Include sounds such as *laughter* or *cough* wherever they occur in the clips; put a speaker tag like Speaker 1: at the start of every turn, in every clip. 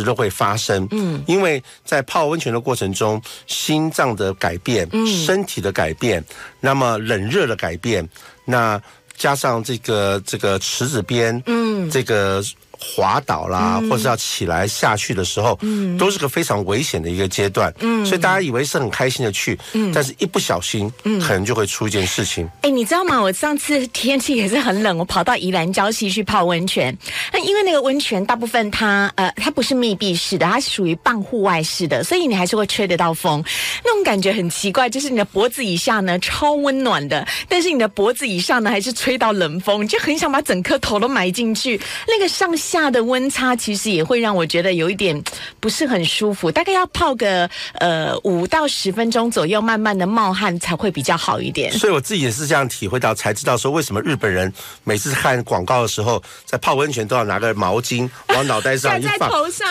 Speaker 1: 时都会发生。嗯，因为在泡温泉的过程中，心脏的改变，嗯，身体的改变，那么冷热的改变，那加上这个这个池子边，嗯，这个。滑倒啦，或是要起来下去的时候，嗯，都是个非常危险的一个阶段，嗯，所以大家以为是很开心的去，嗯，但是一不小心，嗯，可能就会出一件事情。
Speaker 2: 哎，你知道吗？我上次天气也是很冷，我跑到宜兰礁溪去泡温泉，那因为那个温泉大部分它呃它不是密闭式的，它是属于半户外式的，所以你还是会吹得到风，那种感觉很奇怪，就是你的脖子以下呢超温暖的，但是你的脖子以上呢还是吹到冷风，就很想把整颗头都埋进去，那个上。下的温差其实也会让我觉得有一点不是很舒服，大概要泡个呃五到十分钟左右，慢慢的冒汗才会比较好一点。
Speaker 1: 所以我自己也是这样体会到，才知道说为什么日本人每次看广告的时候，在泡温泉都要拿个毛巾往脑袋上一放，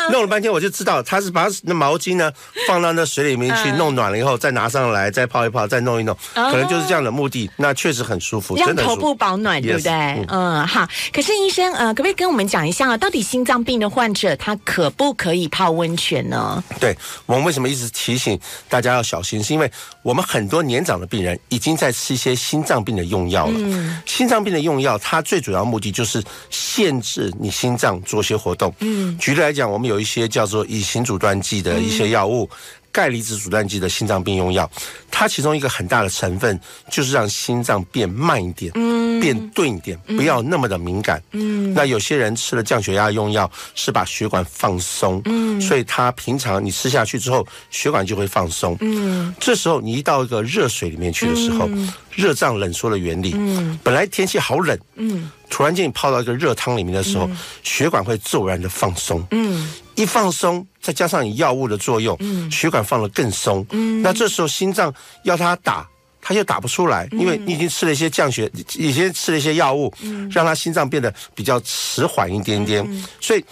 Speaker 1: 弄了半天我就知道他是把那毛巾呢放到那水里面去弄暖了以后再拿上来再泡一泡再弄一弄，可能就是这样的目的。那确实很舒服，
Speaker 2: 让头部保暖，对不对？嗯，好。可是医生呃，可不可以跟我们讲一下？到底心脏病的患者他可不可以泡温泉呢？
Speaker 1: 对我们为什么一直提醒大家要小心？是因为我们很多年长的病人已经在吃一些心脏病的用药了。嗯，心脏病的用药，它最主要目的就是限制你心脏做些活动。嗯，举例来讲，我们有一些叫做乙型阻断剂的一些药物。钙离子阻断剂的心脏病用药，它其中一个很大的成分就是让心脏变慢一点，嗯，变钝一点，不要那么的敏感。嗯，那有些人吃了降血压用药，是把血管放松，嗯，所以他平常你吃下去之后，血管就会放松。嗯，这时候你一到一个热水里面去的时候，热胀冷缩的原理，嗯，本来天气好冷，嗯，突然间你泡到一个热汤里面的时候，血管会骤然的放松，嗯。一放松，再加上你药物的作用，血管放得更松。那这时候心脏要它打，它又打不出来，因为你已经吃了一些降血，已经吃了一些药物，让它心脏变得比较迟缓一点点，所以。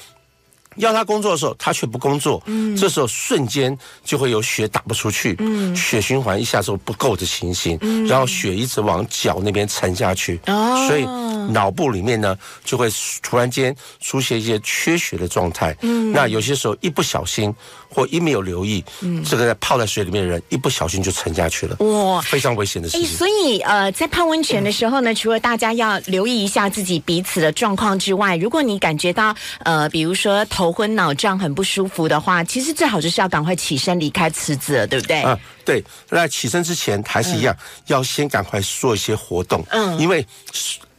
Speaker 1: 要他工作的时候，他却不工作。嗯，这时候瞬间就会有血打不出去，嗯，血循环一下子不够的情形，嗯，然后血一直往脚那边沉下去，哦，所以脑部里面呢就会突然间出现一些缺血的状态。嗯，那有些时候一不小心或一没有留意，嗯，这个在泡在水里面的人一不小心就沉下去了，哇，非常危险的事情。
Speaker 2: 所以呃，在泡温泉的时候呢，除了大家要留意一下自己彼此的状况之外，如果你感觉到呃，比如说头。头昏脑胀很不舒服的话，其实最好就是要赶快起身离开池子了，对不对？啊，
Speaker 1: 对。那起身之前还是一样，要先赶快做一些活动。嗯，因为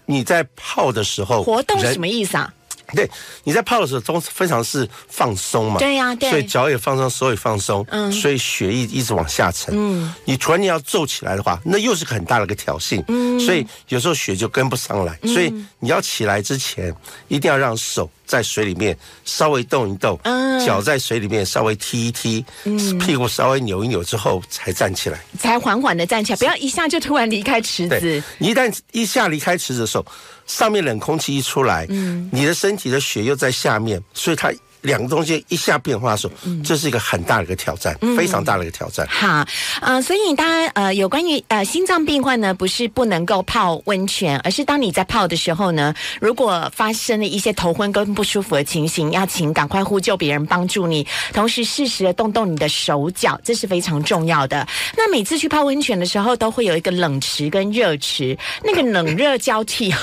Speaker 1: 你在泡的时候，
Speaker 2: 活动什么意思啊？
Speaker 1: 对，你在泡的时候都非常是放松嘛，
Speaker 2: 对呀，对
Speaker 1: 所以脚也放松，手也放松，嗯，所以血液一直往下沉，嗯，你突然间要皱起来的话，那又是个很大的一个挑衅，嗯，所以有时候血就跟不上来，所以你要起来之前，一定要让手在水里面稍微动一动，嗯，脚在水里面稍微踢一踢，嗯，屁股稍微扭一扭之后才站起来，
Speaker 2: 才缓缓的站起来，不要一下就突然离开池子，
Speaker 1: 一旦一下离开池子的时候。上面冷空气一出来，嗯，你的身体的血又在下面，所以它。两个东西一下变化的时候，这是一个很大的一个挑战，非常大的一个挑战。
Speaker 2: 好，呃，所以当然，呃，有关于呃心脏病患呢，不是不能够泡温泉，而是当你在泡的时候呢，如果发生了一些头昏跟不舒服的情形，要请赶快呼救别人帮助你，同时适时的动动你的手脚，这是非常重要的。那每次去泡温泉的时候，都会有一个冷池跟热池，那个冷热交替。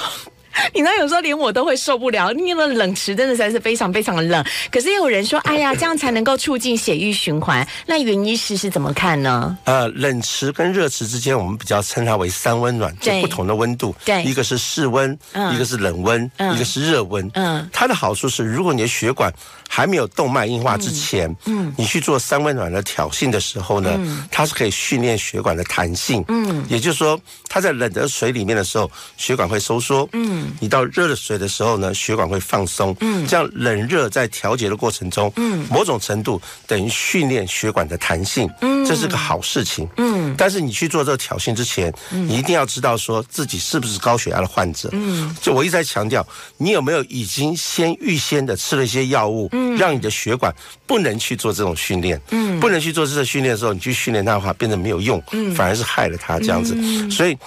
Speaker 2: *laughs* 你那有时候连我都会受不了，那个冷池真的才是非常非常的冷。可是也有人说，哎呀，*coughs* 这样才能够促进血液循环。那袁医师是怎么看呢？
Speaker 1: 呃，冷池跟热池之间，我们比较称它为三温暖，就不同的温度。
Speaker 2: 对，
Speaker 1: 一个是室温，一个是冷温，一个是热温。嗯，它的好处是，如果你的血管还没有动脉硬化之前，嗯，你去做三温暖的挑衅的时候呢，它是可以训练血管的弹性。嗯，也就是说，它在冷的水里面的时候，血管会收缩。嗯。你到热的水的时候呢，血管会放松，嗯，这样冷热在调节的过程中，嗯，某种程度等于训练血管的弹性，嗯，这是个好事情，嗯，但是你去做这个挑衅之前，你一定要知道说自己是不是高血压的患者，嗯，就我一直在强调，你有没有已经先预先的吃了一些药物，嗯，让你的血管不能去做这种训练，嗯，不能去做这个训练的时候，你去训练它的话，变得没有用，嗯，反而是害了它这样子，所以。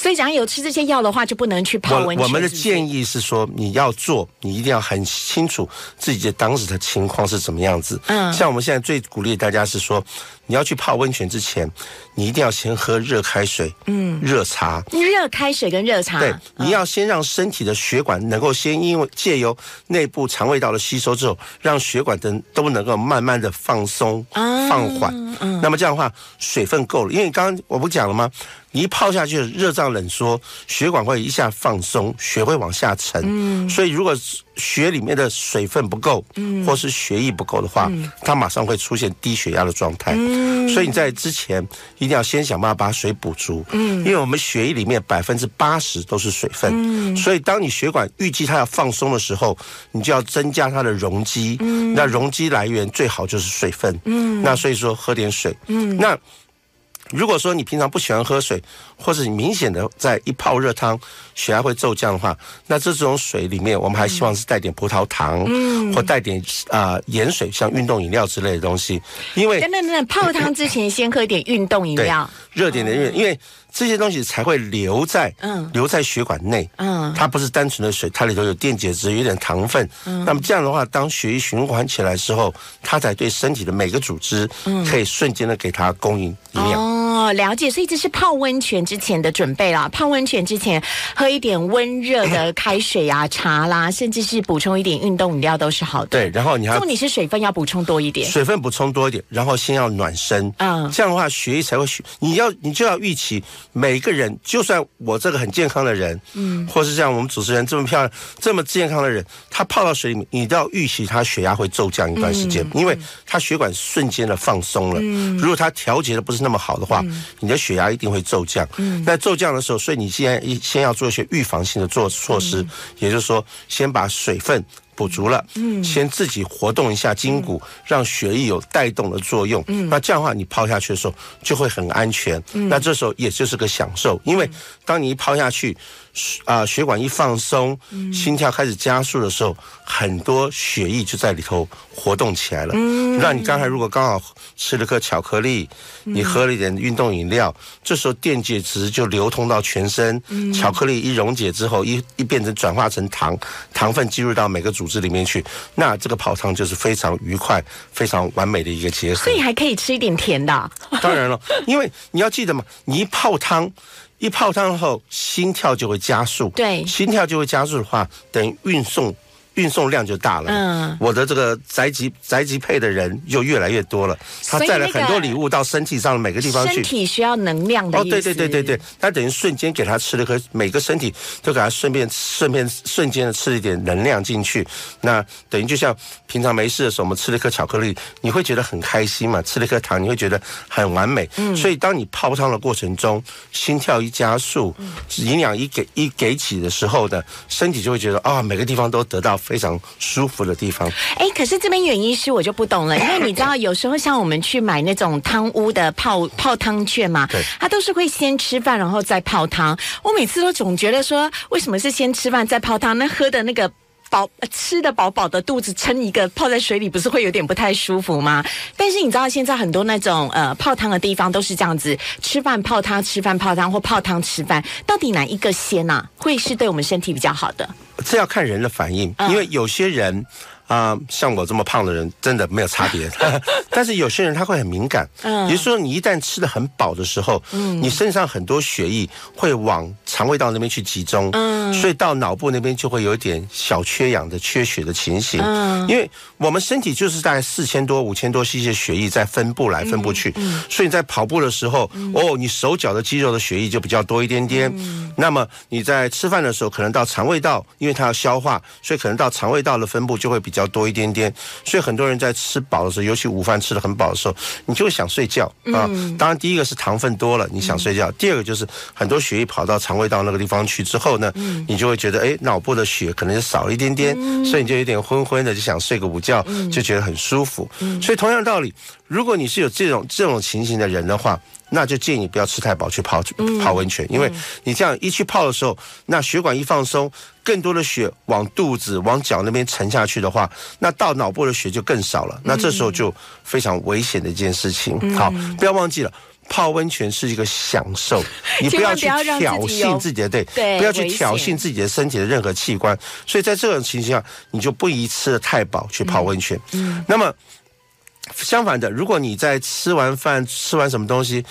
Speaker 2: 所以，假如有吃这些药的话，就不能去泡温泉。
Speaker 1: 我们的建议是说，你要做，你一定要很清楚自己的当时的情况是怎么样子。
Speaker 2: 嗯
Speaker 1: 像我们现在最鼓励大家是说，你要去泡温泉之前，你一定要先喝热开水，嗯，热茶。
Speaker 2: 热开水跟热茶，
Speaker 1: 对，
Speaker 2: 嗯
Speaker 1: 你要先让身体的血管能够先因为借由内部肠胃道的吸收之后，让血管等都能够慢慢的放松、
Speaker 2: 啊
Speaker 1: 放缓。那么这样的话，水分够了，因为刚刚我不讲了吗？你一泡下去，热胀冷缩，血管会一下放松，血会往下沉。嗯，所以如果血里面的水分不够，嗯，或是血液不够的话，它马上会出现低血压的状态。嗯，所以你在之前一定要先想办法把水补足。嗯，因为我们血液里面百分之八十都是水分。嗯，所以当你血管预计它要放松的时候，你就要增加它的容积。嗯，那容积来源最好就是水分。嗯，那所以说喝点水。嗯，那。如果说你平常不喜欢喝水，或者你明显的在一泡热汤血压会骤降的话，那这种水里面我们还希望是带点葡萄糖，嗯，或带点啊、盐水，像运动饮料之类的东西，因为
Speaker 2: 等等等等，泡汤之前先喝一点运动饮料，
Speaker 1: 热点的因为因为这些东西才会留在
Speaker 2: 嗯。
Speaker 1: 留在血管内，
Speaker 2: 嗯。
Speaker 1: 它不是单纯的水，它里头有电解质，有点糖分。
Speaker 2: 嗯。
Speaker 1: 那么这样的话，当血液循环起来之后，它才对身体的每个组织可以瞬间的给它供应营养。
Speaker 2: 嗯哦，了解，所以这是泡温泉之前的准备啦。泡温泉之前喝一点温热的开水啊、*laughs* 茶啦，甚至是补充一点运动饮料都是好的。
Speaker 1: 对，然后你还要
Speaker 2: 重点是水分要补充多一点。
Speaker 1: 水分补充多一点，然后先要暖身，
Speaker 2: 嗯
Speaker 1: 这样的话血液才会循。你要你就要预期每个人，就算我这个很健康的人，嗯，或是像我们主持人这么漂亮、这么健康的人，他泡到水里面，你都要预期他血压会骤降一段时间，因为他血管瞬间的放松了。如果他调节的不是那么好的话，你的血压一定会骤降。嗯那骤降的时候，所以你现在一先要做一些预防性的做措施，也就是说，先把水分。补足了，嗯，先自己活动一下筋骨，让血液有带动的作用。嗯，那这样的话，你抛下去的时候就会很安全。嗯，那这时候也就是个享受，因为当你一抛下去，啊、血管一放松，心跳开始加速的时候，很多血液就在里头活动起来了。嗯，那你刚才如果刚好吃了颗巧克力，你喝了一点运动饮料，这时候电解质就流通到全身，巧克力一溶解之后，一一变成转化成糖，糖分进入到每个组织里面去，那这个跑汤就是非常愉快、非常完美的一个结合。
Speaker 2: 所。以还可以吃一点甜的。啊、*laughs*
Speaker 1: 当然了，因为你要记得嘛，你一泡汤，一泡汤后心跳就会加速，
Speaker 2: 对
Speaker 1: 心跳就会加速的话，等于运送。运送量就大了，
Speaker 2: 嗯。
Speaker 1: 我的这个宅急宅急配的人又越来越多了，他带了很多礼物到身体上的每个地方去。
Speaker 2: 身，体需要能量的
Speaker 1: 哦，对对对对对，他等于瞬间给他吃了颗，每个身体都给他顺便顺便瞬间的吃了一点能量进去。那等于就像平常没事的时候，我们吃了一颗巧克力，你会觉得很开心嘛？吃了一颗糖，你会觉得很完美。嗯，所以当你泡汤的过程中，心跳一加速，营养一给一给起的时候呢，身体就会觉得啊、每个地方都得到非常舒服的地方。
Speaker 2: 哎，可是这边原因是我就不懂了，因为你知道，*laughs* 有时候像我们去买那种汤屋的泡泡汤券嘛
Speaker 1: 对，
Speaker 2: 他都是会先吃饭，然后再泡汤。我每次都总觉得说，为什么是先吃饭再泡汤？那喝的那个。饱呃吃的饱饱的，肚子撑一个泡在水里，不是会有点不太舒服吗？但是你知道现在很多那种呃泡汤的地方都是这样子，吃饭泡汤，吃饭泡汤，或泡汤吃饭，到底哪一个先啊、会是对我们身体比较好的？
Speaker 1: 这要看人的反应，
Speaker 2: 嗯
Speaker 1: 因为有些人啊、像我这么胖的人，真的没有差别。*laughs* 但是有些人他会很敏感，
Speaker 2: 嗯
Speaker 1: 也就是说，你一旦吃的很饱的时候，嗯你身上很多血液会往肠胃道那边去集中，
Speaker 2: 嗯
Speaker 1: 所以到脑部那边就会有一点小缺氧的、缺血的情形。
Speaker 2: 嗯
Speaker 1: 因为我们身体就是大概四千多、五千多 cc 的血液在分布来分布去，
Speaker 2: 嗯
Speaker 1: 所以你在跑步的时候，哦，你手脚的肌肉的血液就比较多一点点。
Speaker 2: 嗯
Speaker 1: 那么你在吃饭的时候，可能到肠胃道，因为它要消化，所以可能到肠胃道的分布就会比较多一点点。所以很多人在吃饱的时候，尤其午饭吃的很饱的时候，你就会想睡觉啊。当然，第一个是糖分多了，你想睡觉；第二个就是很多血液跑到肠胃道那个地方去之后呢，你就会觉得哎，脑部的血可能就少了一点点，所以你就有点昏昏的，就想睡个午觉，就觉得很舒服。所以同样道理，如果你是有这种这种情形的人的话，那就建议不要吃太饱去泡泡温泉，因为你这样一去泡的时候，那血管一放松，更多的血往肚子、往脚那边沉下去的话，那到脑部的血就更少了，那这时候就非常危险的一件事情。好，不要忘记了。泡温泉是一个享受，*laughs* 你不要去挑衅自己的对，
Speaker 2: 对
Speaker 1: 不要去挑衅自己的身体的任何器官。所以在这种情形下，你就不宜吃的太饱去泡温泉。嗯，那么相反的，如果你在吃完饭、吃完什么东西。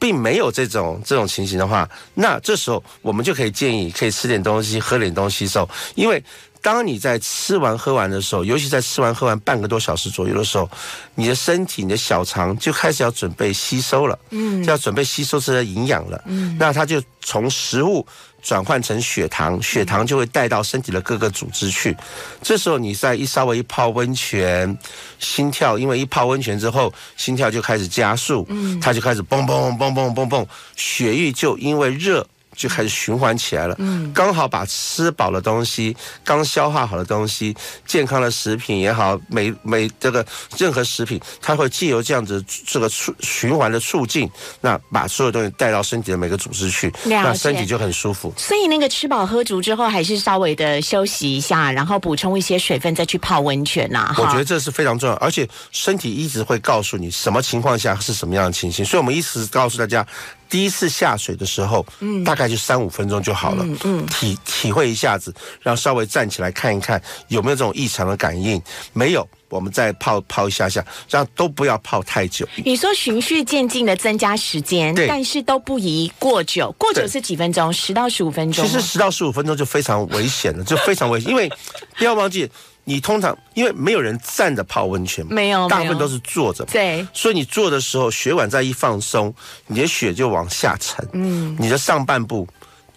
Speaker 1: 并没有这种这种情形的话，那这时候我们就可以建议可以吃点东西，喝点东西时候，因为当你在吃完喝完的时候，尤其在吃完喝完半个多小时左右的时候，你的身体、你的小肠就开始要准备吸收了，嗯，就要准备吸收这些营养了，嗯，那它就从食物转换成血糖，血糖就会带到身体的各个组织去。这时候你再一稍微一泡温泉，心跳因为一泡温泉之后，心跳就开始加速，嗯，它就开始嘣嘣嘣嘣嘣嘣，血液就因为热。就开始循环起来了，嗯，刚好把吃饱的东西、刚消化好的东西、健康的食品也好，每每这个任何食品，它会借由这样子这个促循环的促进，那把所有东西带到身体的每个组织去，那身体就很舒服。
Speaker 2: 所以那个吃饱喝足之后，还是稍微的休息一下，然后补充一些水分，再去泡温泉呐。
Speaker 1: 我觉得这是非常重要，而且身体一直会告诉你什么情况下是什么样的情形，所以我们一直告诉大家。第一次下水的时候，嗯，大概就三五分钟就好了，嗯，体体会一下子，然后稍微站起来看一看有没有这种异常的感应，没有，我们再泡泡一下下，这样都不要泡太久。
Speaker 2: 你说循序渐进的增加时间，
Speaker 1: 对，
Speaker 2: 但是都不宜过久，过久是几分钟，十到十五分钟。
Speaker 1: 其实十到十五分钟就非常危险了，就非常危险，因为不要忘记。你通常因为没有人站着泡温泉，
Speaker 2: 没有，
Speaker 1: 大部分都是坐着。
Speaker 2: 对，
Speaker 1: 所以你坐的时候，血管再一放松，你的血就往下沉。嗯，你的上半部，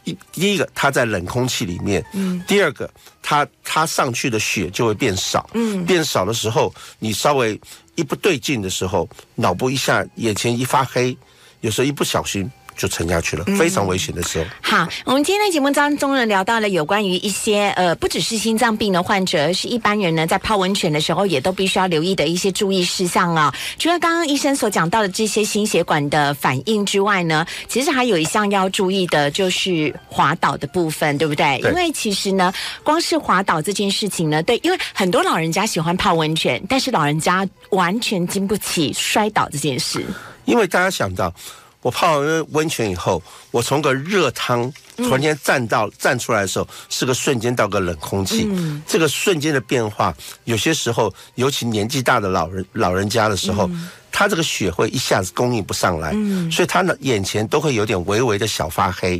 Speaker 1: 一第一个它在冷空气里面，嗯，第二个它它上去的血就会变少。嗯，变少的时候，你稍微一不对劲的时候，脑部一下眼前一发黑，有时候一不小心。就沉下去了，非常危险的时候。
Speaker 2: 好，我们今天的节目当中呢，聊到了有关于一些呃，不只是心脏病的患者，而是一般人呢，在泡温泉的时候，也都必须要留意的一些注意事项啊。除了刚刚医生所讲到的这些心血管的反应之外呢，其实还有一项要注意的，就是滑倒的部分，对不对？因为其实呢，光是滑倒这件事情呢，对，因为很多老人家喜欢泡温泉，但是老人家完全经不起摔倒这件事。
Speaker 1: 因为大家想到。我泡完温泉以后，我从个热汤突然间站到站出来的时候，是个瞬间到个冷空气。这个瞬间的变化，有些时候，尤其年纪大的老人老人家的时候，他这个血会一下子供应不上来，所以他的眼前都会有点微微的小发黑。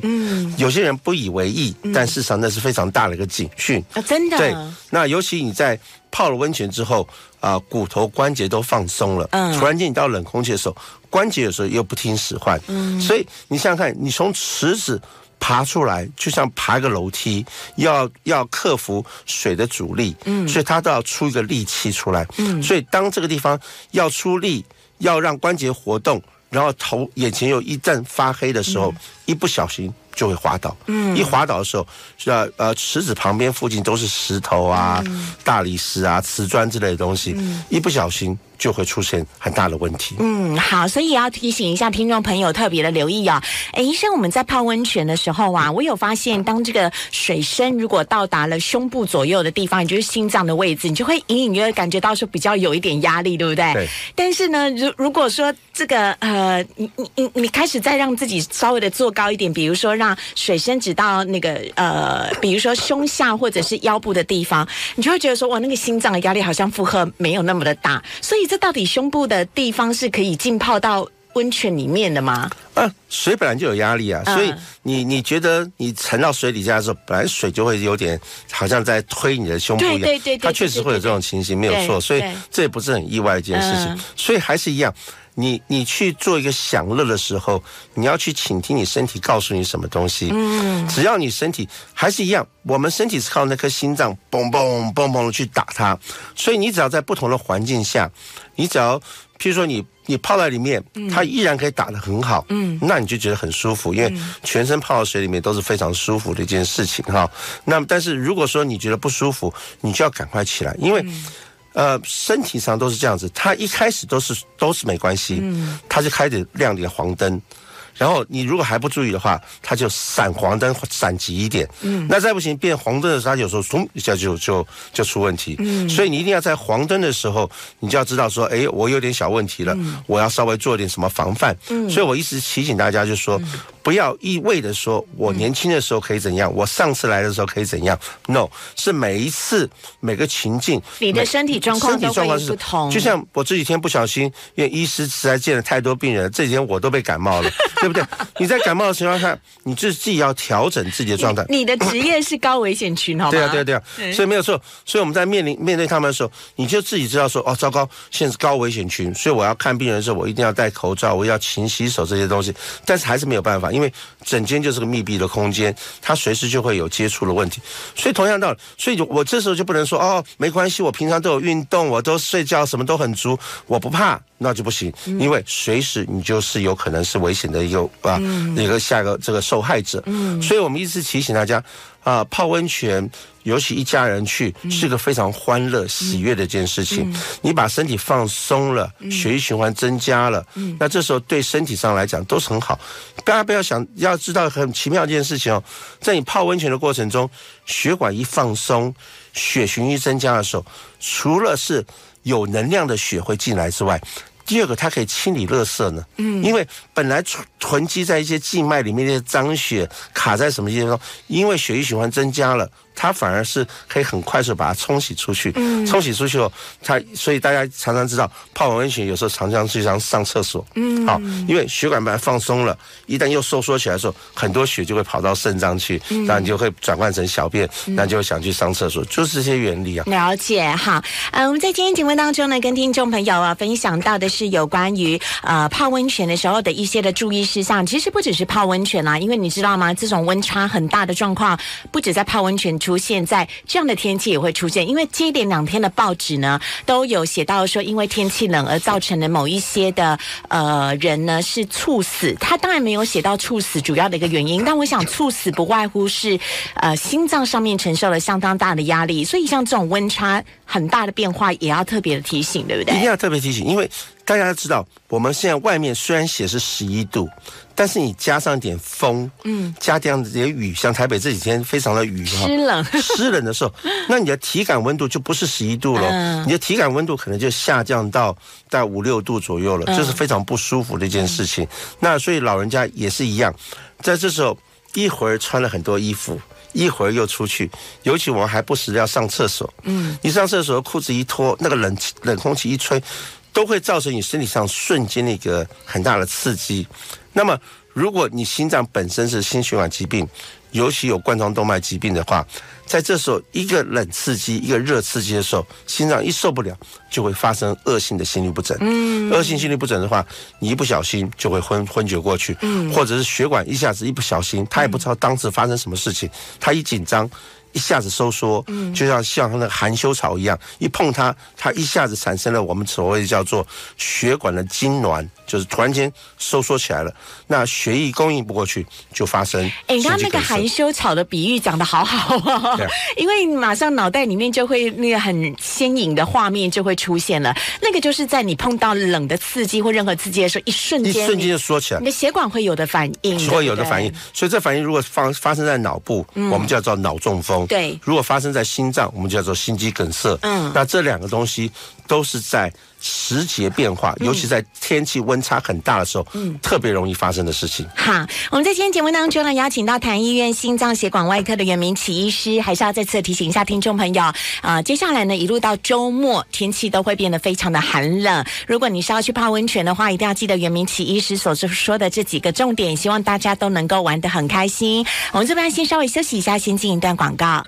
Speaker 1: 有些人不以为意，但事实上那是非常大的一个警讯。
Speaker 2: 啊，真的。
Speaker 1: 对，那尤其你在泡了温泉之后。啊，骨头关节都放松了。嗯，突然间你到冷空气的时候，关节有时候又不听使唤。嗯，所以你想想看，你从池子爬出来，就像爬一个楼梯，要要克服水的阻力。嗯，所以它都要出一个力气出来。嗯，所以当这个地方要出力，要让关节活动，然后头眼前又一阵发黑的时候，一不小心。就会滑倒，嗯，一滑倒的时候，呃呃，池子旁边附近都是石头啊、大理石啊、瓷砖之类的东西，一不小心。就会出现很大的问题。
Speaker 2: 嗯，好，所以也要提醒一下听众朋友特别的留意啊。哎，医生，我们在泡温泉的时候啊，我有发现，当这个水深如果到达了胸部左右的地方，也就是心脏的位置，你就会隐隐约感觉到说比较有一点压力，对不对？
Speaker 1: 对。
Speaker 2: 但是呢，如如果说这个呃，你你你你开始再让自己稍微的做高一点，比如说让水深只到那个呃，比如说胸下或者是腰部的地方，你就会觉得说哇，那个心脏的压力好像负荷没有那么的大，所以。这到底胸部的地方是可以浸泡到温泉里面的吗？
Speaker 1: 啊，水本来就有压力啊，所以你你觉得你沉到水底下的时候，本来水就会有点好像在推你的胸部一样，
Speaker 2: 对对对，
Speaker 1: 它确实会有这种情形，没有错，所以这也不是很意外的一件事情，所以还是一样。你你去做一个享乐的时候，你要去倾听你身体告诉你什么东西。嗯，只要你身体还是一样，我们身体是靠那颗心脏嘣嘣嘣嘣的去打它，所以你只要在不同的环境下，你只要譬如说你你泡在里面，它依然可以打得很好。嗯，那你就觉得很舒服，因为全身泡到水里面都是非常舒服的一件事情哈。那么，但是如果说你觉得不舒服，你就要赶快起来，因为。呃，身体上都是这样子，他一开始都是都是没关系，嗯，它就开始亮点黄灯，然后你如果还不注意的话，它就闪黄灯闪急一点。嗯，那再不行变红灯的时候，它有时候咚一下就就就出问题。嗯，所以你一定要在黄灯的时候，你就要知道说，哎，我有点小问题了，我要稍微做点什么防范。嗯，所以我一直提醒大家，就是说。不要一味的说，我年轻的时候可以怎样，我上次来的时候可以怎样。No，是每一次每个情境，
Speaker 2: 你的身体状况身体状况是不同。
Speaker 1: 就像我这几天不小心，因为医师实在见了太多病人，这几天我都被感冒了，对不对？*laughs* 你在感冒的情况下，你自己要调整自己的状态。
Speaker 2: 你的职业是高危险群，好吗？
Speaker 1: 对啊，对啊，对啊。所以没有错。所以我们在面临面对他们的时候，你就自己知道说，哦，糟糕，现在是高危险群，所以我要看病人的时候，我一定要戴口罩，我要勤洗手这些东西。但是还是没有办法，因为整。间就是个密闭的空间，它随时就会有接触的问题，所以同样道理，所以就我这时候就不能说哦，没关系，我平常都有运动，我都睡觉，什么都很足，我不怕，那就不行，因为随时你就是有可能是危险的一个啊一个下一个这个受害者，所以我们一直提醒大家啊，泡温泉。尤其一家人去是个非常欢乐、喜悦的一件事情。你把身体放松了，血液循环增加了，那这时候对身体上来讲都是很好。大家不要想，要知道很奇妙一件事情哦，在你泡温泉的过程中，血管一放松，血循一增加的时候，除了是有能量的血会进来之外，第二个它可以清理垃圾呢。嗯，因为本来囤囤积在一些静脉里面的脏血卡在什么地方，因为血液循环增加了。它反而是可以很快速把它冲洗出去，冲洗出去后，它所以大家常常知道泡完温泉有时候常常去上上厕所，嗯，好，因为血管把它放松了，一旦又收缩起来的时候，很多血就会跑到肾脏去，那你就会转换成小便，那就会想去上厕所，就是这些原理啊。
Speaker 2: 了解哈，嗯，我们在今天节目当中呢，跟听众朋友啊分享到的是有关于呃泡温泉的时候的一些的注意事项。其实不只是泡温泉啦，因为你知道吗？这种温差很大的状况，不止在泡温泉。出现在这样的天气也会出现，因为接连两天的报纸呢都有写到说，因为天气冷而造成的某一些的呃人呢是猝死。他当然没有写到猝死主要的一个原因，但我想猝死不外乎是呃心脏上面承受了相当大的压力，所以像这种温差很大的变化也要特别的提醒，对不对？
Speaker 1: 一定要特别提醒，因为大家知道我们现在外面虽然写是十一度。但是你加上点风，嗯，加点点雨，像台北这几天非常的雨
Speaker 2: 哈，湿冷，
Speaker 1: 湿冷的时候，*laughs* 那你的体感温度就不是十一度了，你的体感温度可能就下降到在五六度左右了，这是非常不舒服的一件事情。那所以老人家也是一样，在这时候一会儿穿了很多衣服，一会儿又出去，尤其我们还不时要上厕所，嗯，你上厕所裤子一脱，那个冷冷空气一吹，都会造成你身体上瞬间的一个很大的刺激。那么，如果你心脏本身是心血管疾病，尤其有冠状动脉疾病的话，在这时候一个冷刺激、一个热刺激的时候，心脏一受不了，就会发生恶性的心律不整。嗯，恶性心律不整的话，你一不小心就会昏昏厥过去。嗯，或者是血管一下子一不小心，他也不知道当时发生什么事情，他一紧张。一下子收缩，嗯，就像像那个含羞草一样，一碰它，它一下子产生了我们所谓叫做血管的痉挛，就是突然间收缩起来了，那血液供应不过去，就发生。
Speaker 2: 哎，刚刚那个含羞草的比喻讲的好好啊，*laughs* 因为马上脑袋里面就会那个很鲜颖的画面就会出现了，那个就是在你碰到冷的刺激或任何刺激的时候，一瞬间，
Speaker 1: 一瞬间就缩起来，
Speaker 2: 你的血管会有的反应，
Speaker 1: 会有的反应，所以这反应如果发发生在脑部，我们叫做脑中风。
Speaker 2: 对，
Speaker 1: 如果发生在心脏，我们叫做心肌梗塞。嗯，那这两个东西都是在时节变化，尤其在天气温差很大的时候，嗯，特别容易发生的事情。
Speaker 2: 好，我们在今天节目当中呢，邀请到台医院心脏血管外科的袁明启医师，还是要再次提醒一下听众朋友啊，接下来呢，一路到周末，天气都会变得非常的寒冷。如果你是要去泡温泉的话，一定要记得袁明启医师所说的这几个重点，希望大家都能够玩得很开心。我们这边先稍微休息一下，先进一段广告。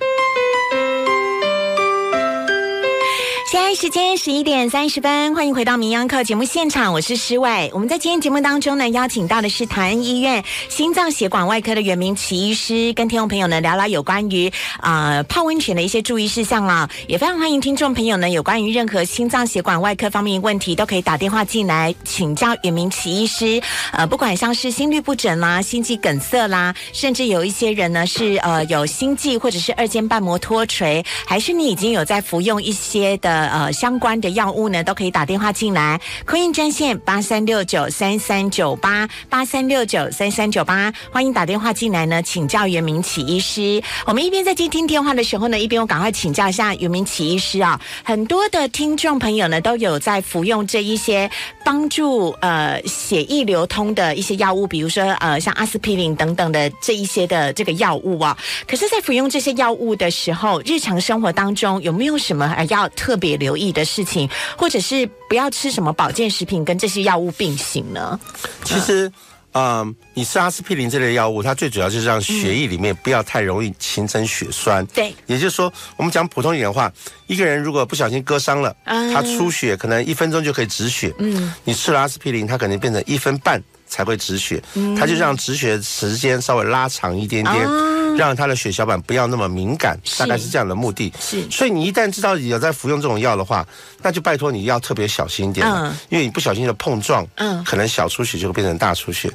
Speaker 2: 现在时间十一点三十分，欢迎回到《名央课》节目现场，我是施伟。我们在今天节目当中呢，邀请到的是台安医院心脏血管外科的袁明奇医师，跟听众朋友呢聊聊有关于啊泡温泉的一些注意事项啊。也非常欢迎听众朋友呢，有关于任何心脏血管外科方面问题，都可以打电话进来请教袁明奇医师。呃，不管像是心律不整啦、心肌梗塞啦，甚至有一些人呢是呃有心悸或者是二尖瓣膜脱垂，还是你已经有在服用一些的。呃相关的药物呢，都可以打电话进来，空运专线八三六九三三九八八三六九三三九八，欢迎打电话进来呢，请教袁明启医师。我们一边在接听电话的时候呢，一边我赶快请教一下袁明启医师啊，很多的听众朋友呢都有在服用这一些帮助呃血液流通的一些药物，比如说呃像阿司匹林等等的这一些的这个药物啊。可是，在服用这些药物的时候，日常生活当中有没有什么呃要特别留意的事情，或者是不要吃什么保健食品跟这些药物并行呢？
Speaker 1: 其实，嗯，你吃阿司匹林这类药物，它最主要就是让血液里面不要太容易形成血栓。
Speaker 2: 对，
Speaker 1: 也就是说，我们讲普通一点的话，一个人如果不小心割伤了，
Speaker 2: 嗯。
Speaker 1: 他出血可能一分钟就可以止血。
Speaker 2: 嗯，
Speaker 1: 你吃了阿司匹林，它可能变成一分半才会止血，
Speaker 2: 嗯。
Speaker 1: 它就让止血时间稍微拉长一点点，
Speaker 2: 啊
Speaker 1: 让他的血小板不要那么敏感，大概是这样的目的。
Speaker 2: 是。
Speaker 1: 所以你一旦知道有在服用这种药的话，那就拜托你要特别小心一点了，
Speaker 2: 嗯。
Speaker 1: 因为你不小心的碰撞，
Speaker 2: 嗯。
Speaker 1: 可能小出血就会变成大出血，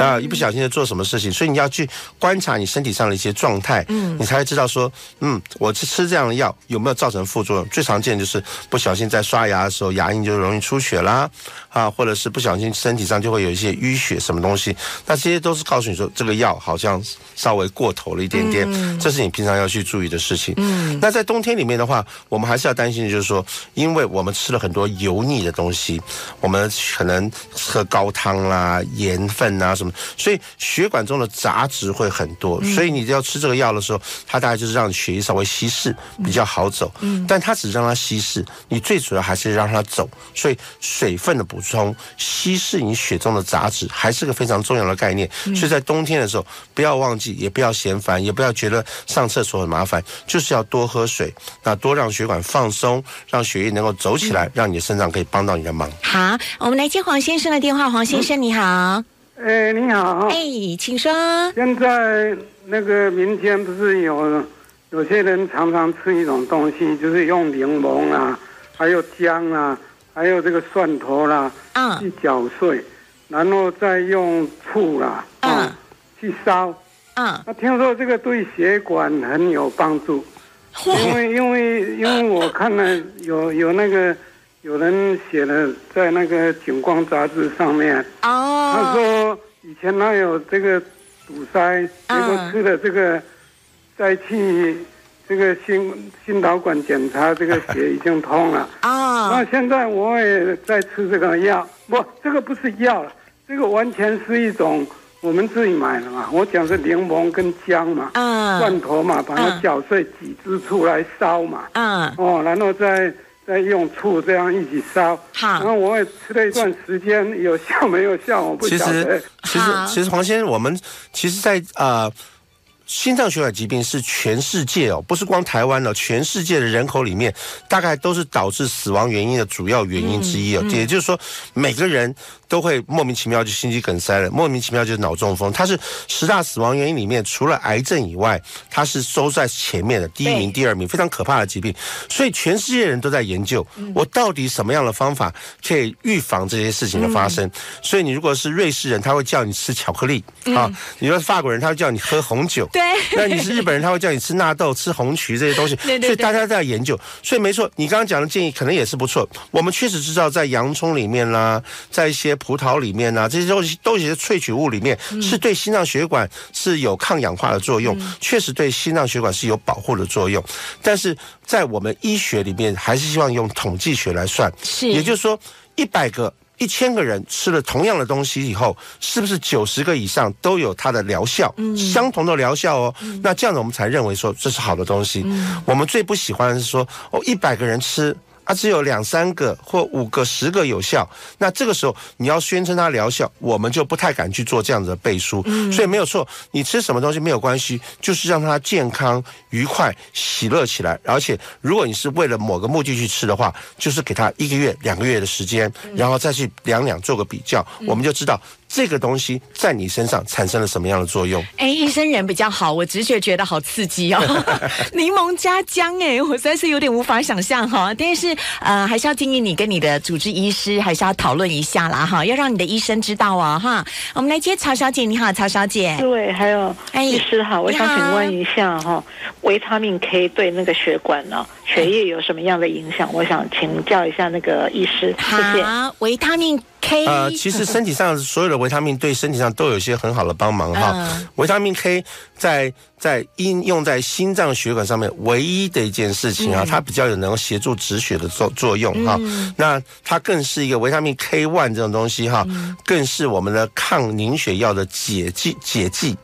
Speaker 1: 啊、一不小心的做什么事情，所以你要去观察你身体上的一些状态，嗯，你才会知道说，嗯，我吃吃这样的药有没有造成副作用？最常见就是不小心在刷牙的时候牙龈就容易出血啦，啊，或者是不小心身体上就会有一些淤血什么东西，那这些都是告诉你说这个药好像稍微过头了一点点，这是你平常要去注意的事情。嗯，那在冬天里面的话，我们还是要担心的就是说，因为我们吃了很多油腻的东西，我们可能喝高汤啦、盐分啊什么，所以血管中的杂质会很多，所以你要吃这个药的时候，它大概就是让血液稍微稀释，比较好走。嗯，但它只让它稀释，你最主要还是让它走，所以水分的补充、稀释你血中的杂质，还是个非常重要的概念。所以在冬天的时候，不要忘记，也不要嫌烦，也不要觉得上厕所很麻烦，就是要多喝水，那多让血管放松，让血液能够走起来，让你的肾脏可以帮到你的忙。
Speaker 2: 好，我们来接黄先生的电话。黄先生你好，
Speaker 3: 哎，你好。
Speaker 2: 哎，请说。
Speaker 3: 现在那个民间不是有有些人常常吃一种东西，就是用柠檬啊，还有姜啊，还有这个蒜头啦，
Speaker 2: 嗯
Speaker 3: 去搅碎，然后再用醋啦，啊
Speaker 2: 嗯
Speaker 3: 去烧。
Speaker 2: 嗯，
Speaker 3: 那听说这个对血管很有帮助，因为因为因为我看了有有那个有人写了在那个《景光》杂志上面。哦他
Speaker 2: 哦，
Speaker 3: 说以前他有这个堵塞，结果吃了这个，再去这个心心导管检查，这个血已经通了。
Speaker 2: 哦
Speaker 3: 那，现在我也在吃这个药，不，这个不是药了，这个完全是一种我们自己买的嘛。我讲是柠檬跟姜嘛，
Speaker 2: 嗯
Speaker 3: 蒜头嘛，把它
Speaker 2: 嗯
Speaker 3: 搅碎几支出来烧嘛，
Speaker 2: 嗯，
Speaker 3: 哦，然后再再用醋这样一起烧。然
Speaker 2: 好，
Speaker 3: 后我也吃了一段时间，有效没有效我不
Speaker 1: 其
Speaker 3: 晓得
Speaker 1: 实。，其实，其实黄先生，我们其实在，呃。心脏血管疾病是全世界哦，不是光台湾哦，全世界的人口里面，大概都是导致死亡原因的主要原因之一哦。也就是说，每个人都会莫名其妙就心肌梗塞了，莫名其妙就脑中风。它是十大死亡原因里面，除了癌症以外，它是收在前面的第一名、第二名，非常可怕的疾病。所以全世界人都在研究，我到底什么样的方法可以预防这些事情的发生。所以你如果是瑞士人，他会叫你吃巧克力、啊；你说是法国人，他会叫你喝红酒。
Speaker 2: 对 *laughs*
Speaker 1: 那你是日本人，他会叫你吃纳豆、吃红曲这些东西。
Speaker 2: 对对对
Speaker 1: 所以大家都在研究。所以没错，你刚刚讲的建议可能也是不错。我们确实知道，在洋葱里面啦，在一些葡萄里面啦，这些东西都有一些萃取物里面，
Speaker 2: 嗯
Speaker 1: 是对心脏血管是有抗氧化的作用，确实对心脏血管是有保护的作用。但是在我们医学里面，还是希望用统计学来算，
Speaker 2: 是
Speaker 1: 也就是说，一百个。一千个人吃了同样的东西以后，是不是九十个以上都有它的疗效？相同的疗效哦。那这样子我们才认为说这是好的东西。我们最不喜欢的是说，哦，一百个人吃。啊，只有两三个或五个、十个有效，那这个时候你要宣称它疗效，我们就不太敢去做这样子的背书。所以没有错，你吃什么东西没有关系，就是让它健康、愉快、喜乐起来。而且，如果你是为了某个目的去吃的话，就是给它一个月、两个月的时间，然后再去两两做个比较，我们就知道这个东西在你身上产生了什么样的作用？
Speaker 2: 哎，医生人比较好，我直觉觉得好刺激哦，*laughs* 柠檬加姜，哎，我实在是有点无法想象哈。但是呃，还是要建议你跟你的主治医师还是要讨论一下啦哈，要让你的医生知道哦哈。我们来接曹小姐，你好，曹小姐。
Speaker 4: 对，还有医师好，我想请问一下哈，维他命 K 对那个血管呢、血液有什么样的影响？我想请教一下那个医师，谢谢。
Speaker 2: 好，维他命 K，
Speaker 1: 呃，其实身体上所有的维他命对身体上都有一些很好的帮忙哈。
Speaker 2: 嗯
Speaker 1: 维他命 K 在在应用在心脏血管上面唯一的一件事情啊，它比较有能够协助止血的作作用哈。那它更是一个维他命 K one 这种东西哈，更是我们的抗凝血药的解剂解剂。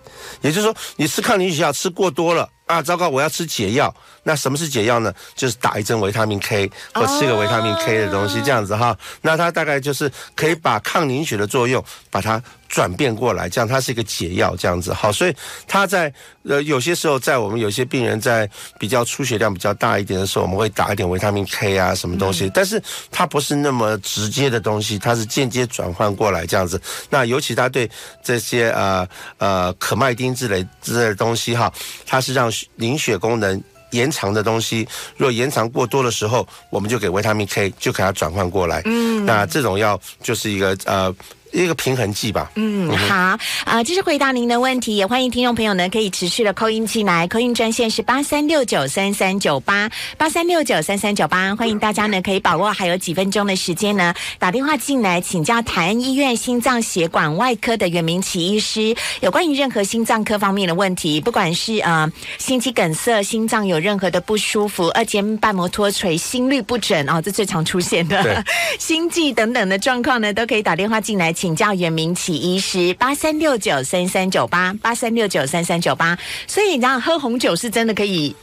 Speaker 1: 也就是说，你吃抗凝血药吃过多了啊，糟糕，我要吃解药。那什么是解药呢？就是打一针维他命 K 或吃个维他命 K 的东西，这样子哈。那它大概就是可以把抗凝血的作用把它转变过来，这样它是一个解药，这样子好。所以它在呃有些时候，在我们有些病人在比较出血量比较大一点的时候，我们会打一点维他命 K 啊什么东西，但是它不是那么直接的东西，它是间接转换过来这样子。那尤其它对这些呃呃可麦丁之类之类的东西哈，它是让凝血功能。延长的东西，如果延长过多的时候，我们就给维他命 K，就给它转换过来。嗯，那这种药就是一个呃一个平衡剂吧。
Speaker 2: 嗯，好啊、这是回答您的问题，也欢迎听众朋友呢可以持续的扣音进来，扣音专线是八三六九三三九八八三六九三三九八，欢迎大家呢可以把握还有几分钟的时间呢打电话进来请教台安医院心脏血管外科的袁明启医师，有关于任何心脏科方面的问题，不管是呃心肌梗塞、心脏有任何的不舒服、二尖瓣膜脱垂、心律不整哦，这最常出现的
Speaker 1: 对 *laughs*
Speaker 2: 心悸等等的状况呢，都可以打电话进来请教袁明启医师，八三六九三三九八八三六九三三九八。所以你知道喝红酒是真的可以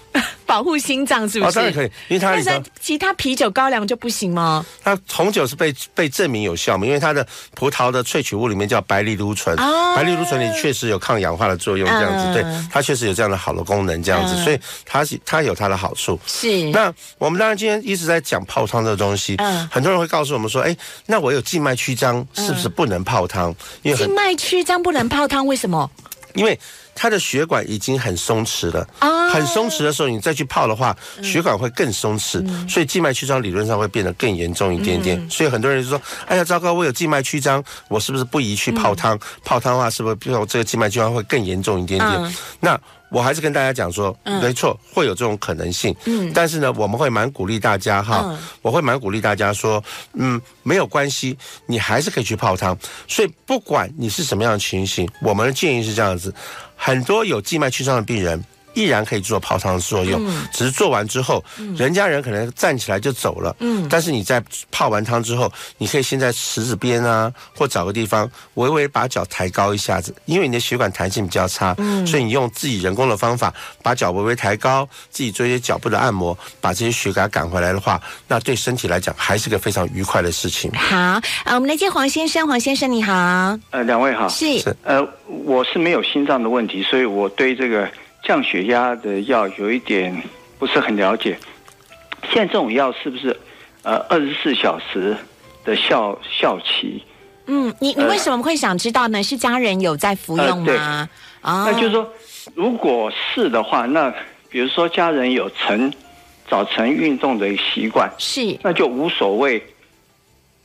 Speaker 2: 保护心脏，是不
Speaker 1: 哦，
Speaker 2: 是？
Speaker 1: 当然可以，因为它里头
Speaker 2: 但是其他啤酒、高粱就不行吗？
Speaker 1: 它红酒是被被证明有效嘛，因为它的葡萄的萃取物里面叫白藜芦醇，
Speaker 2: 哦
Speaker 1: 白藜芦醇里确实有抗氧化的作用，这样子，
Speaker 2: 嗯
Speaker 1: 对，它确实有这样的好的功能，这样子，
Speaker 2: 嗯
Speaker 1: 所以它是它有它的好处。
Speaker 2: 是
Speaker 1: 那我们当然今天一直在讲泡汤这个东西，
Speaker 2: 嗯
Speaker 1: 很多人会告诉我们说，哎，那我有静脉曲张，是不是不能泡汤？因为
Speaker 2: 静脉曲张不能泡汤，为什么？
Speaker 1: 因为它的血管已经很松弛了，
Speaker 2: 啊
Speaker 1: 很松弛的时候，你再去泡的话，血管会更松弛，所以静脉曲张理论上会变得更严重一点点。所以很多人就说：“哎呀，糟糕，我有静脉曲张，我是不是不宜去泡汤？泡汤的话，是不是比如这个静脉曲张会更严重一点点？”
Speaker 2: 嗯
Speaker 1: 那我还是跟大家讲说，没错，会有这种可能性。嗯，但是呢，我们会蛮鼓励大家哈，
Speaker 2: 嗯
Speaker 1: 我会蛮鼓励大家说，嗯，没有关系，你还是可以去泡汤。所以不管你是什么样的情形，我们的建议是这样子：很多有静脉曲张的病人。依然可以做泡汤的作用，只是做完之后，人家人可能站起来就走了。嗯，但是你在泡完汤之后，你可以先在池子边啊，或找个地方微微把脚抬高一下子，因为你的血管弹性比较差，嗯，所以你用自己人工的方法把脚微微抬高，自己做一些脚部的按摩，把这些血给它赶回来的话，那对身体来讲还是个非常愉快的事情。
Speaker 2: 好啊，我们来接黄先生，黄先生你好，
Speaker 5: 呃，两位好。
Speaker 2: 是
Speaker 1: 是。
Speaker 5: 呃，我是没有心脏的问题，所以我对这个降血压的药有一点不是很了解。现在这种药是不是呃二十四小时的效效期？
Speaker 2: 嗯，你你为什么会想知道呢？是家人有在服用吗？啊
Speaker 5: 那就是说，如果是的话，那比如说家人有晨早晨运动的习惯，
Speaker 2: 是
Speaker 5: 那就无所谓。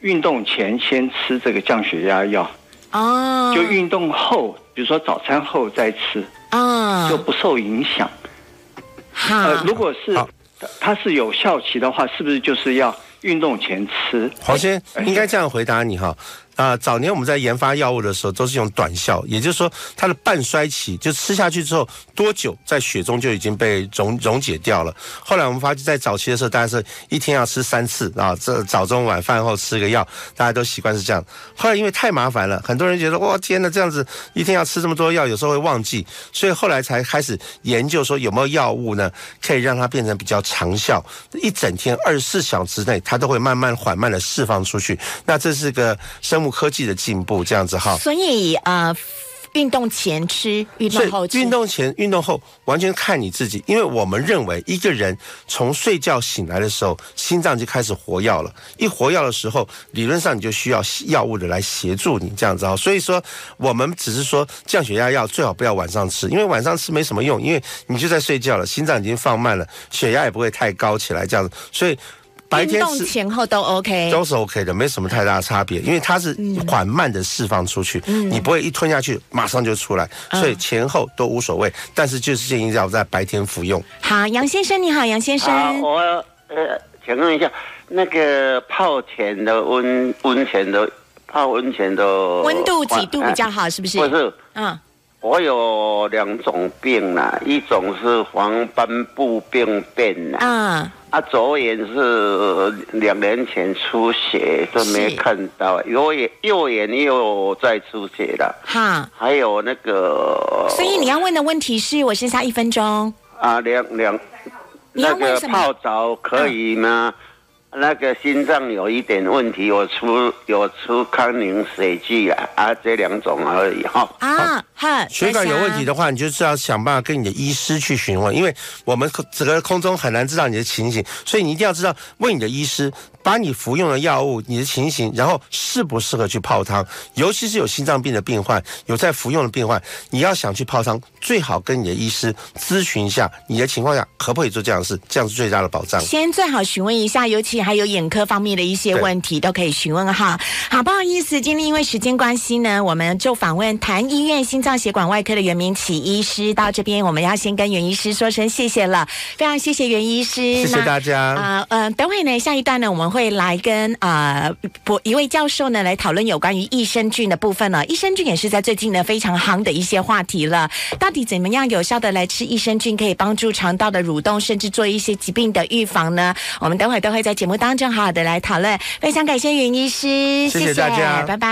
Speaker 5: 运动前先吃这个降血压药，
Speaker 2: 哦，
Speaker 5: 就运动后，比如说早餐后再吃，
Speaker 2: 啊
Speaker 5: 就不受影响。
Speaker 2: 好
Speaker 5: 呃，如果是它它是有效期的话，是不是就是要运动前吃？
Speaker 1: 黄先
Speaker 5: 哎
Speaker 1: 应该这样回答你哈。啊、早年我们在研发药物的时候都是用短效，也就是说它的半衰期就吃下去之后多久在血中就已经被溶溶解掉了。后来我们发现，在早期的时候，大家是一天要吃三次啊，这早中晚饭后吃个药，大家都习惯是这样。后来因为太麻烦了，很多人觉得哇天哪，这样子一天要吃这么多药，有时候会忘记，所以后来才开始研究说有没有药物呢，可以让它变成比较长效，一整天二十四小时内它都会慢慢缓慢的释放出去。那这是个生物科技的进步，这样子哈。
Speaker 2: 所以呃。运动前吃，运动后吃。
Speaker 1: 运动前、运动后完全看你自己，因为我们认为一个人从睡觉醒来的时候，心脏就开始活药了。一活药的时候，理论上你就需要药物的来协助你这样子啊。所以说，我们只是说降血压药最好不要晚上吃，因为晚上吃没什么用，因为你就在睡觉了，心脏已经放慢了，血压也不会太高起来这样子。所以白天是。
Speaker 2: 前后都 OK。
Speaker 1: 都是 OK 的，没什么太大的差别，因为它是缓慢的释放出去，你不会一吞下去马上就出来，所以前后都无所谓。但是就是建议要在白天服用。
Speaker 2: 好，杨先生你好，杨先
Speaker 6: 好，
Speaker 2: 生。
Speaker 6: 我呃，请问一下，那个泡前的温温泉的泡温泉的
Speaker 2: 温度几度比较
Speaker 6: 好？
Speaker 2: 好？是不是？
Speaker 6: 不是，
Speaker 2: 嗯，
Speaker 6: 我有两种病啦，一种是黄斑部病变啦，
Speaker 2: 啊，
Speaker 6: 啊，左眼是两年前出血都没看到，右眼右眼又再出血了，
Speaker 2: 哈。
Speaker 6: 还有那个，
Speaker 2: 所以你要问的问题是我剩下一分钟。
Speaker 6: 啊两两
Speaker 2: 你要
Speaker 6: 那个
Speaker 2: 问什么
Speaker 6: 泡澡可以吗？那个心脏有一点问题，我出有出康宁水剂啊，啊，这两种而已哈。
Speaker 2: 啊，哈，
Speaker 1: 血管有问题的，话，你就是要想办法跟你的医师去询问，因为我们整个空中很难知道你的情形，所以你一定要知道问你的医师，把你服用的药物、你的情形，然后适不适合去泡汤。尤其是有心脏病的病患，有在服用的病患，你要想去泡汤，最好跟你的医师咨询一下你的情况下可不可以做这样的事，这样是最大的保障。
Speaker 2: 先最好询问一下，尤其还有眼科方面的一些问题都可以询问哈。好，不好意思，今天因为时间关系呢，我们就访问潭医院心脏血管外科的袁明启医师。到这边，我们要先跟袁医师说声谢谢了，非常谢谢袁医师，
Speaker 1: 谢谢大家。
Speaker 2: 啊，呃，等会呢，下一段呢，我们会来跟啊博一位教授呢来讨论有关于益生菌的部分了。益生菌也是在最近呢非常夯的一些话题了。到底怎么样有效的来吃益生菌，可以帮助肠道的蠕动，甚至做一些疾病的预防呢？我们等会都会在节目当中好好的来讨论。非常感谢袁医师，
Speaker 1: 谢谢大家
Speaker 2: 拜拜。